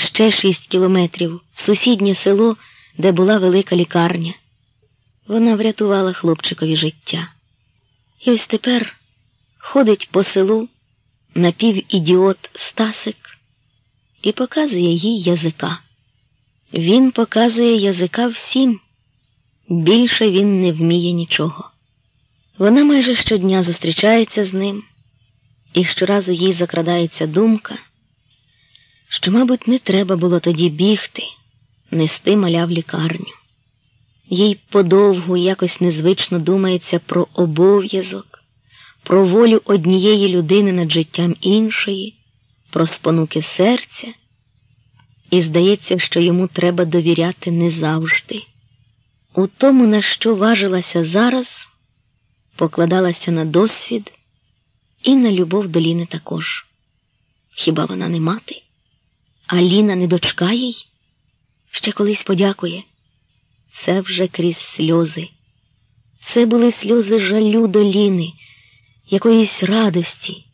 ще шість кілометрів в сусіднє село, де була велика лікарня. Вона врятувала хлопчикові життя. І ось тепер ходить по селу напівідіот Стасик і показує їй язика. Він показує язика всім. Більше він не вміє нічого. Вона майже щодня зустрічається з ним, і щоразу їй закрадається думка, що, мабуть, не треба було тоді бігти, нести маля в лікарню. Їй подовгу якось незвично думається про обов'язок, про волю однієї людини над життям іншої, про спонуки серця, і здається, що йому треба довіряти не завжди. У тому, на що важилася зараз, покладалася на досвід і на любов до Ліни також. Хіба вона не мати? А Ліна не дочка їй? Ще колись подякує. Це вже крізь сльози. Це були сльози жалю до Ліни, якоїсь радості,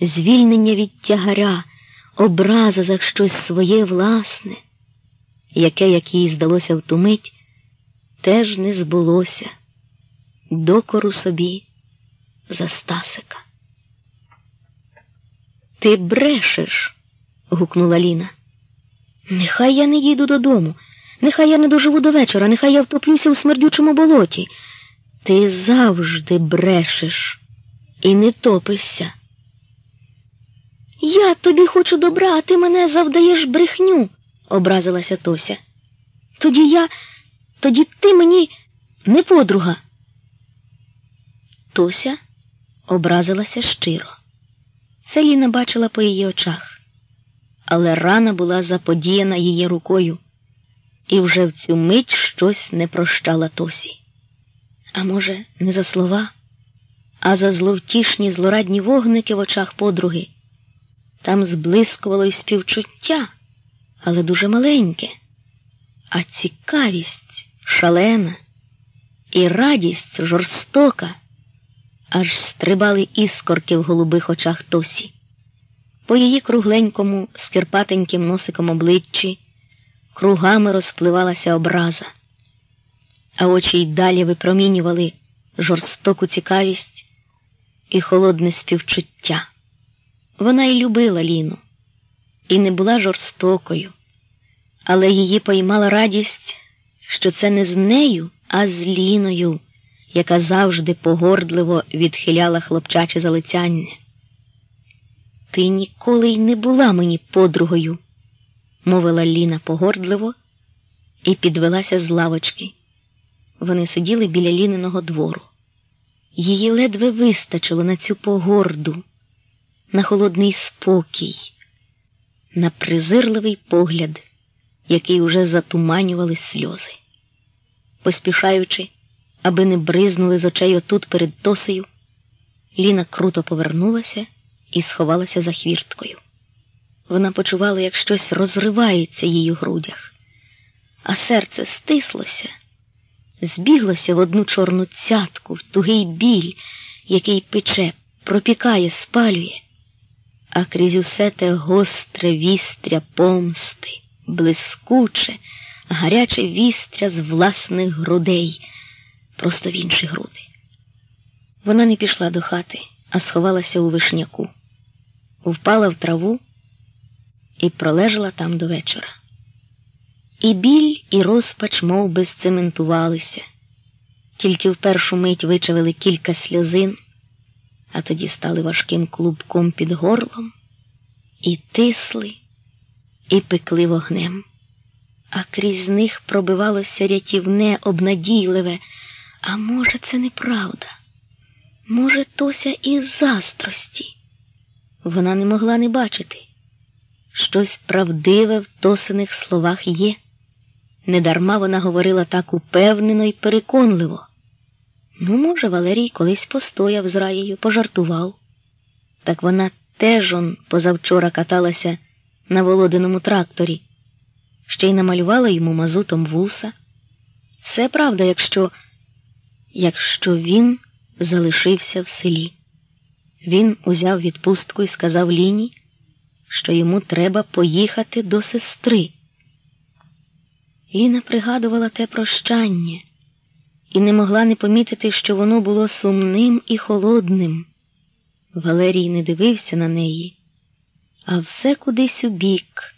звільнення від тягаря, образа за щось своє власне, яке, як їй здалося в ту мить, теж не збулося, докору собі за Стасика. Ти брешеш, гукнула Ліна. Нехай я не їду додому, нехай я не доживу до вечора, нехай я втоплюся у смердючому болоті. Ти завжди брешеш і не топишся. Я тобі хочу добра, а ти мене завдаєш брехню, образилася Тося. Тоді я, тоді ти мені не подруга. Тося образилася щиро. Це Ліна бачила по її очах, але рана була заподіяна її рукою, і вже в цю мить щось не прощала Тосі. А може, не за слова, а за зловтішні злорадні вогники в очах подруги. Там зблискувало й співчуття, але дуже маленьке, а цікавість шалена і радість жорстока, аж стрибали іскорки в голубих очах Тосі. По її кругленькому, скирпатеньким носиком обличчі кругами розпливалася образа, а очі й далі випромінювали жорстоку цікавість і холодне співчуття. Вона й любила Ліну, і не була жорстокою, але її поймала радість, що це не з нею, а з Ліною, яка завжди погордливо відхиляла хлопчаче залицяння. Ти ніколи й не була мені подругою, мовила Ліна погордливо і підвелася з лавочки. Вони сиділи біля Ліниного двору. Її ледве вистачило на цю погорду на холодний спокій, на презирливий погляд, який уже затуманювали сльози. Поспішаючи, аби не бризнули з очей отут перед тосею, Ліна круто повернулася і сховалася за хвірткою. Вона почувала, як щось розривається її у грудях, а серце стислося, збіглося в одну чорну цятку, в тугий біль, який пече, пропікає, спалює а крізь усе те гостре вістря помсти, блискуче, гаряче вістря з власних грудей, просто в інші груди. Вона не пішла до хати, а сховалася у вишняку, впала в траву і пролежала там до вечора. І біль, і розпач мов би, сцементувалися, тільки в першу мить вичавили кілька сльозин а тоді стали важким клубком під горлом, і тисли, і пекли вогнем, а крізь них пробивалося рятівне, обнадійливе. А може, це неправда? Може, Тося із застрості? Вона не могла не бачити. Щось правдиве в тосиних словах є. Недарма вона говорила так упевнено і переконливо. Ну, може, Валерій колись постояв з раєю, пожартував. Так вона теж он позавчора каталася на володиному тракторі, ще й намалювала йому мазутом вуса. Все правда, якщо, якщо він залишився в селі. Він узяв відпустку і сказав Ліні, що йому треба поїхати до сестри. Ліна пригадувала те прощання і не могла не помітити, що воно було сумним і холодним. Валерій не дивився на неї, а все кудись у бік,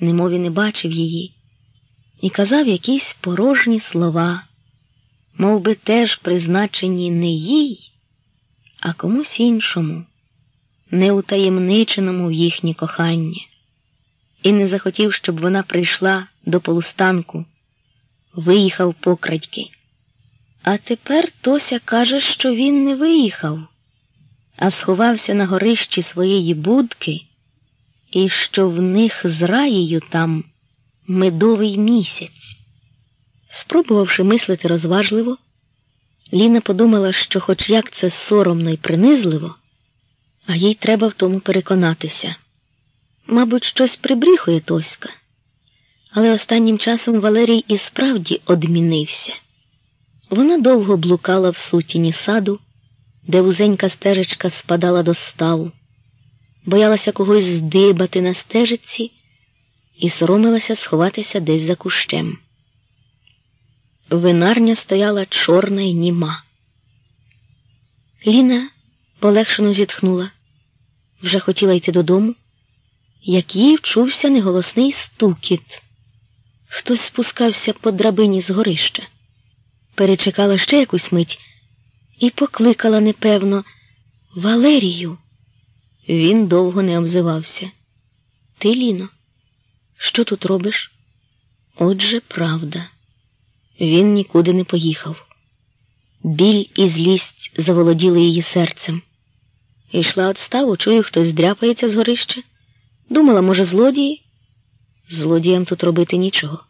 немові не бачив її, і казав якісь порожні слова, мов би теж призначені не їй, а комусь іншому, не утаємниченому в їхнє кохання, і не захотів, щоб вона прийшла до полустанку, виїхав покрадьки. А тепер Тося каже, що він не виїхав, а сховався на горищі своєї будки, і що в них з раєю там медовий місяць. Спробувавши мислити розважливо, Ліна подумала, що, хоч як це соромно і принизливо, а їй треба в тому переконатися. Мабуть, щось прибріхує Тоська, але останнім часом Валерій і справді одмінився. Вона довго блукала в сутіні саду, де вузенька стежечка спадала до ставу, боялася когось здибати на стежиці і соромилася сховатися десь за кущем. Винарня стояла чорна й німа. Ліна полегшено зітхнула, вже хотіла йти додому, як їй вчувся неголосний стукіт. Хтось спускався по драбині з горища перечекала ще якусь мить і покликала непевно Валерію. Він довго не обзивався. Ти, Ліно, що тут робиш? Отже, правда. Він нікуди не поїхав. Біль і злість заволоділи її серцем. Йшла от чую, хтось дряпається з горища. Думала, може, злодії? Злодіям тут робити нічого.